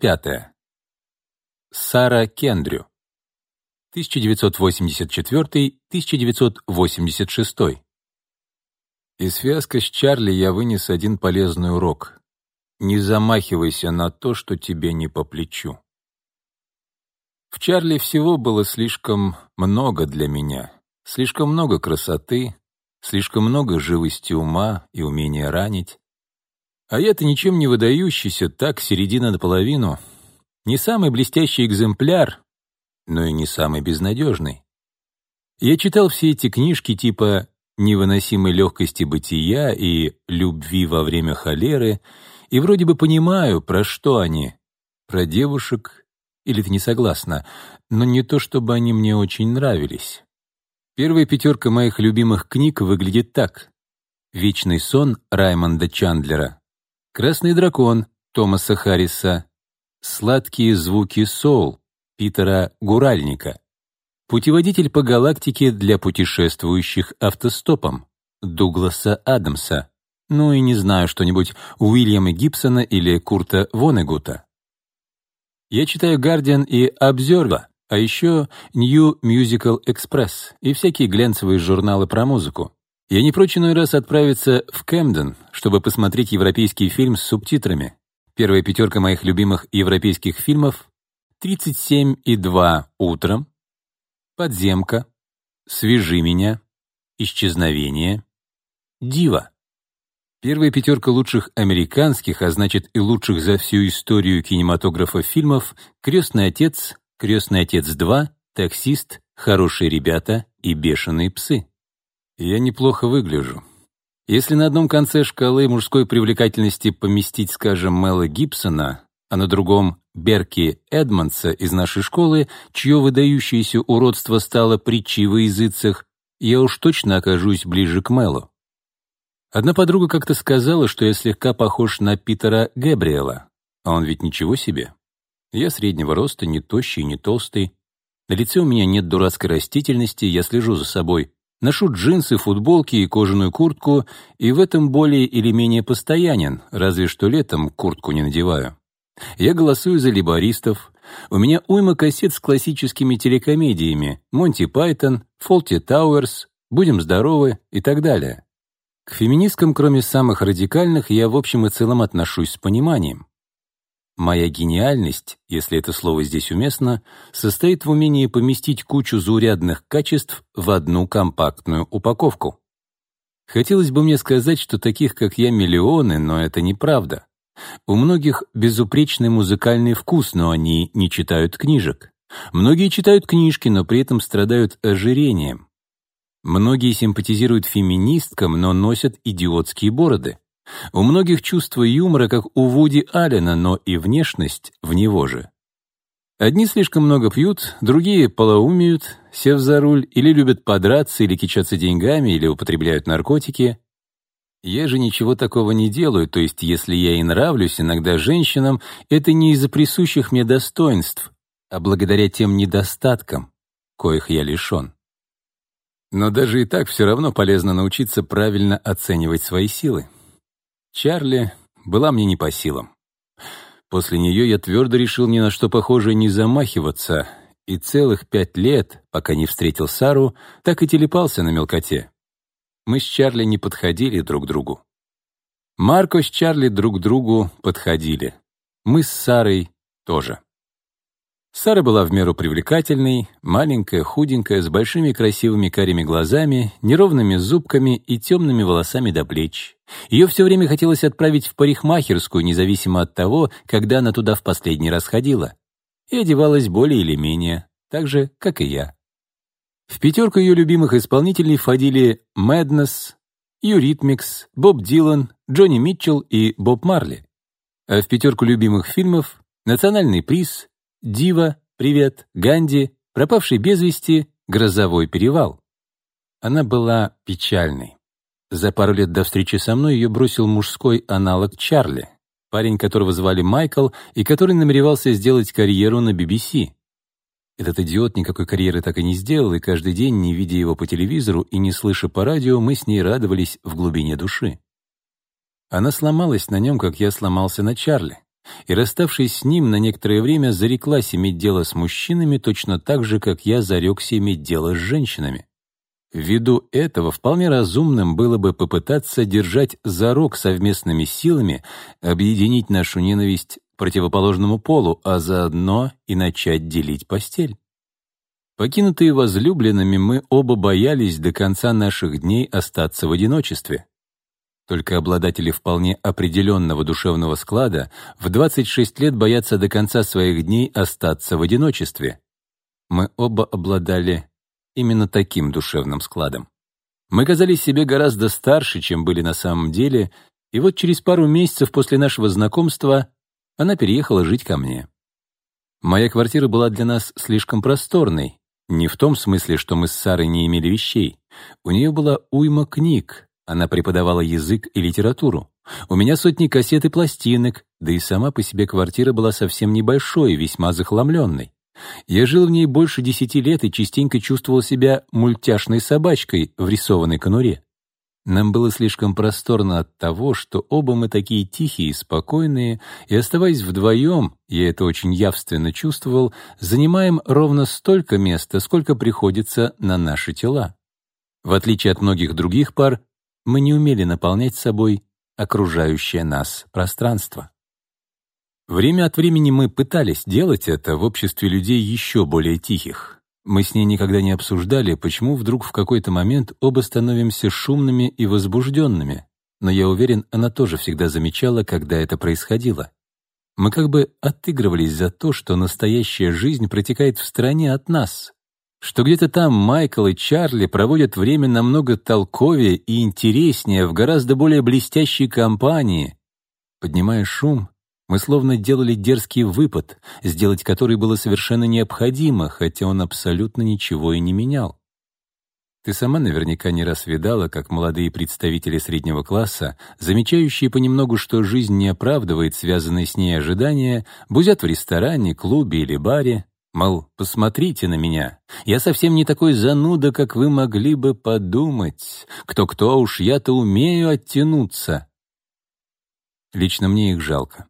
Пятое. Сара Кендрю. 1984-1986. Из связка с Чарли я вынес один полезный урок. Не замахивайся на то, что тебе не по плечу. В Чарли всего было слишком много для меня. Слишком много красоты, слишком много живости ума и умения ранить, а я-то ничем не выдающийся, так, середина наполовину. Не самый блестящий экземпляр, но и не самый безнадежный. Я читал все эти книжки типа «Невыносимой легкости бытия» и «Любви во время холеры», и вроде бы понимаю, про что они. Про девушек, или ты не согласна, но не то, чтобы они мне очень нравились. Первая пятерка моих любимых книг выглядит так. «Вечный сон» Раймонда Чандлера, «Красный дракон» Томаса Харриса, «Сладкие звуки соул» Питера Гуральника, «Путеводитель по галактике для путешествующих автостопом» Дугласа Адамса, ну и не знаю что-нибудь Уильяма Гибсона или Курта Вонегута. Я читаю «Гардиан» и «Обзерва», а еще «New Musical Express» и всякие глянцевые журналы про музыку. Я не прочь иной раз отправиться в Кэмден, чтобы посмотреть европейский фильм с субтитрами. Первая пятерка моих любимых европейских фильмов «37,2 утром», «Подземка», «Свяжи меня», «Исчезновение», «Дива». Первая пятерка лучших американских, а значит и лучших за всю историю кинематографа фильмов «Крестный отец», «Крестный отец 2», «Таксист», «Хорошие ребята» и «Бешеные псы». Я неплохо выгляжу. Если на одном конце шкалы мужской привлекательности поместить, скажем, Мэла Гибсона, а на другом — Берки Эдмонса из нашей школы, чье выдающееся уродство стало притчей во языцах, я уж точно окажусь ближе к Мэлу. Одна подруга как-то сказала, что я слегка похож на Питера Гэбриэла, а он ведь ничего себе. Я среднего роста, не тощий, не толстый. На лице у меня нет дурацкой растительности, я слежу за собой. Ношу джинсы, футболки и кожаную куртку, и в этом более или менее постоянен, разве что летом куртку не надеваю. Я голосую за либористов. У меня уйма кассет с классическими телекомедиями «Монти Пайтон», «Фолти Тауэрс», «Будем здоровы» и так далее. К феминисткам, кроме самых радикальных, я в общем и целом отношусь с пониманием. Моя гениальность, если это слово здесь уместно, состоит в умении поместить кучу заурядных качеств в одну компактную упаковку. Хотелось бы мне сказать, что таких, как я, миллионы, но это неправда. У многих безупречный музыкальный вкус, но они не читают книжек. Многие читают книжки, но при этом страдают ожирением. Многие симпатизируют феминисткам, но носят идиотские бороды. У многих чувство юмора, как у Вуди Аллена, но и внешность в него же. Одни слишком много пьют, другие полоумеют, сев за руль, или любят подраться, или кичаться деньгами, или употребляют наркотики. Я же ничего такого не делаю, то есть если я и нравлюсь иногда женщинам, это не из-за присущих мне достоинств, а благодаря тем недостаткам, коих я лишен. Но даже и так все равно полезно научиться правильно оценивать свои силы. Чарли была мне не по силам. После нее я твердо решил ни на что похожее не замахиваться, и целых пять лет, пока не встретил Сару, так и телепался на мелкоте. Мы с Чарли не подходили друг к другу. Марко с Чарли друг к другу подходили. Мы с Сарой тоже. Сара была в меру привлекательной, маленькая, худенькая, с большими красивыми карими глазами, неровными зубками и темными волосами до плеч. Ее все время хотелось отправить в парикмахерскую, независимо от того, когда она туда в последний раз ходила. И одевалась более или менее, так же, как и я. В пятерку ее любимых исполнителей входили Madness, Eurythmics, Боб Дилан, Джони Митчелл и Боб Марли. А в пятерку любимых фильмов — национальный приз, Дива, Привет, Ганди, Пропавший без вести, Грозовой перевал. Она была печальной. За пару лет до встречи со мной ее бросил мужской аналог Чарли, парень которого звали Майкл и который намеревался сделать карьеру на BBC. Этот идиот никакой карьеры так и не сделал, и каждый день, не видя его по телевизору и не слыша по радио, мы с ней радовались в глубине души. Она сломалась на нем, как я сломался на Чарли и, расставшись с ним, на некоторое время зареклась иметь дело с мужчинами точно так же, как я зарекся иметь дело с женщинами. Ввиду этого вполне разумным было бы попытаться держать зарок совместными силами, объединить нашу ненависть противоположному полу, а заодно и начать делить постель. Покинутые возлюбленными, мы оба боялись до конца наших дней остаться в одиночестве. Только обладатели вполне определенного душевного склада в 26 лет боятся до конца своих дней остаться в одиночестве. Мы оба обладали именно таким душевным складом. Мы казались себе гораздо старше, чем были на самом деле, и вот через пару месяцев после нашего знакомства она переехала жить ко мне. Моя квартира была для нас слишком просторной, не в том смысле, что мы с Сарой не имели вещей. У нее была уйма книг, она преподавала язык и литературу. У меня сотни кассет и пластинок, да и сама по себе квартира была совсем небольшой, весьма захламленной. Я жил в ней больше десяти лет и частенько чувствовал себя мультяшной собачкой в рисованной конуре. Нам было слишком просторно от того, что оба мы такие тихие и спокойные, и, оставаясь вдвоем, я это очень явственно чувствовал, занимаем ровно столько места, сколько приходится на наши тела. В отличие от многих других пар, мы не умели наполнять собой окружающее нас пространство. Время от времени мы пытались делать это в обществе людей еще более тихих. Мы с ней никогда не обсуждали, почему вдруг в какой-то момент оба становимся шумными и возбужденными, но я уверен, она тоже всегда замечала, когда это происходило. Мы как бы отыгрывались за то, что настоящая жизнь протекает в стороне от нас, что где-то там Майкл и Чарли проводят время намного толковее и интереснее в гораздо более блестящей компании. Поднимая шум, мы словно делали дерзкий выпад, сделать который было совершенно необходимо, хотя он абсолютно ничего и не менял. Ты сама наверняка не раз видала, как молодые представители среднего класса, замечающие понемногу, что жизнь не оправдывает связанные с ней ожидания, бузят в ресторане, клубе или баре, Мол, посмотрите на меня. Я совсем не такой зануда, как вы могли бы подумать. Кто-кто уж я-то умею оттянуться. Лично мне их жалко.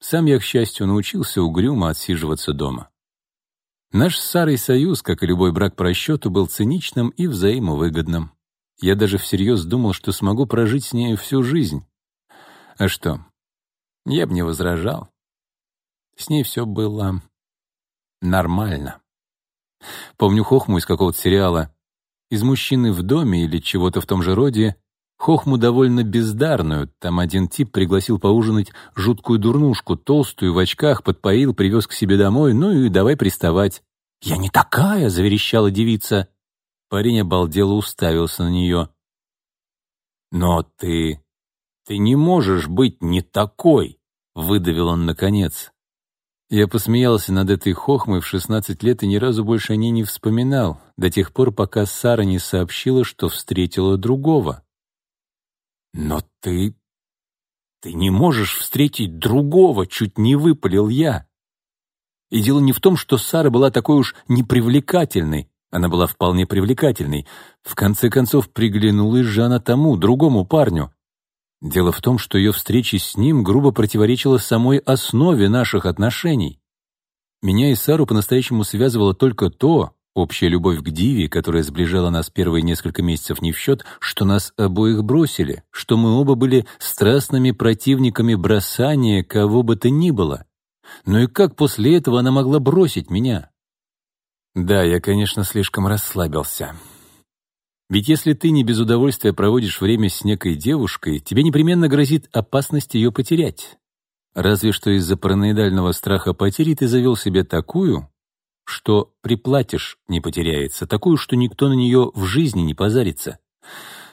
Сам я, к счастью, научился угрюмо отсиживаться дома. Наш старый союз, как и любой брак по расчету, был циничным и взаимовыгодным. Я даже всерьез думал, что смогу прожить с нею всю жизнь. А что? Я бы не возражал. С ней все было нормально. Помню хохму из какого-то сериала. Из «Мужчины в доме» или чего-то в том же роде хохму довольно бездарную. Там один тип пригласил поужинать жуткую дурнушку, толстую, в очках, подпоил, привез к себе домой, ну и давай приставать. «Я не такая!» — заверещала девица. Парень обалдело уставился на нее. «Но ты... ты не можешь быть не такой!» — выдавил он наконец. Я посмеялся над этой хохмой в 16 лет и ни разу больше о ней не вспоминал, до тех пор, пока Сара не сообщила, что встретила другого. «Но ты... ты не можешь встретить другого!» — чуть не выпалил я. И дело не в том, что Сара была такой уж непривлекательной. Она была вполне привлекательной. В конце концов, приглянулась же она тому, другому парню. Дело в том, что ее встреча с ним грубо противоречила самой основе наших отношений. Меня и Сару по-настоящему связывало только то, общая любовь к Диве, которая сближала нас первые несколько месяцев не в счет, что нас обоих бросили, что мы оба были страстными противниками бросания кого бы то ни было. Ну и как после этого она могла бросить меня? Да, я, конечно, слишком расслабился. Ведь если ты не без удовольствия проводишь время с некой девушкой, тебе непременно грозит опасность ее потерять. Разве что из-за параноидального страха потери ты завел себе такую, что приплатишь не потеряется, такую, что никто на нее в жизни не позарится.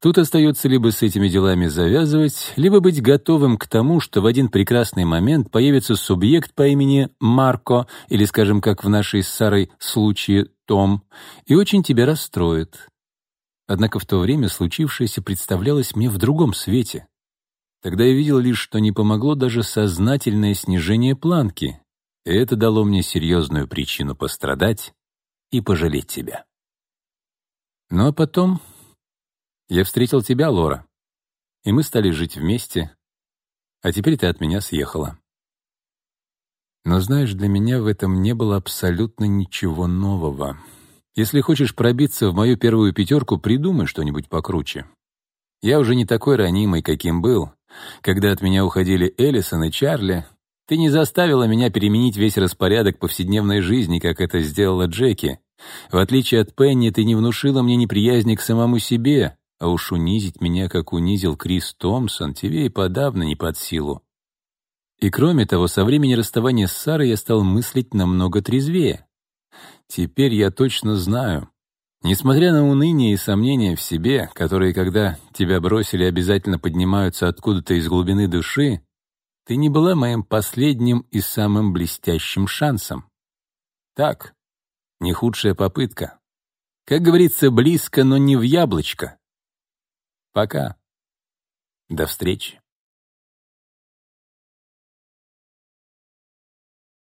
Тут остается либо с этими делами завязывать, либо быть готовым к тому, что в один прекрасный момент появится субъект по имени Марко, или, скажем, как в нашей с Сарой случае, Том, и очень тебя расстроит. Однако в то время случившееся представлялось мне в другом свете. Тогда я видел лишь, что не помогло даже сознательное снижение планки, и это дало мне серьезную причину пострадать и пожалеть тебя. Ну а потом я встретил тебя, Лора, и мы стали жить вместе, а теперь ты от меня съехала. Но знаешь, для меня в этом не было абсолютно ничего нового. Если хочешь пробиться в мою первую пятерку, придумай что-нибудь покруче. Я уже не такой ранимый, каким был. Когда от меня уходили Эллисон и Чарли, ты не заставила меня переменить весь распорядок повседневной жизни, как это сделала Джеки. В отличие от Пенни, ты не внушила мне неприязни к самому себе, а уж унизить меня, как унизил Крис Томпсон, тебе и подавно не под силу. И кроме того, со времени расставания с Сарой я стал мыслить намного трезвее. Теперь я точно знаю. Несмотря на уныние и сомнения в себе, которые, когда тебя бросили, обязательно поднимаются откуда-то из глубины души, ты не была моим последним и самым блестящим шансом. Так, не худшая попытка. Как говорится, близко, но не в яблочко. Пока. До встречи.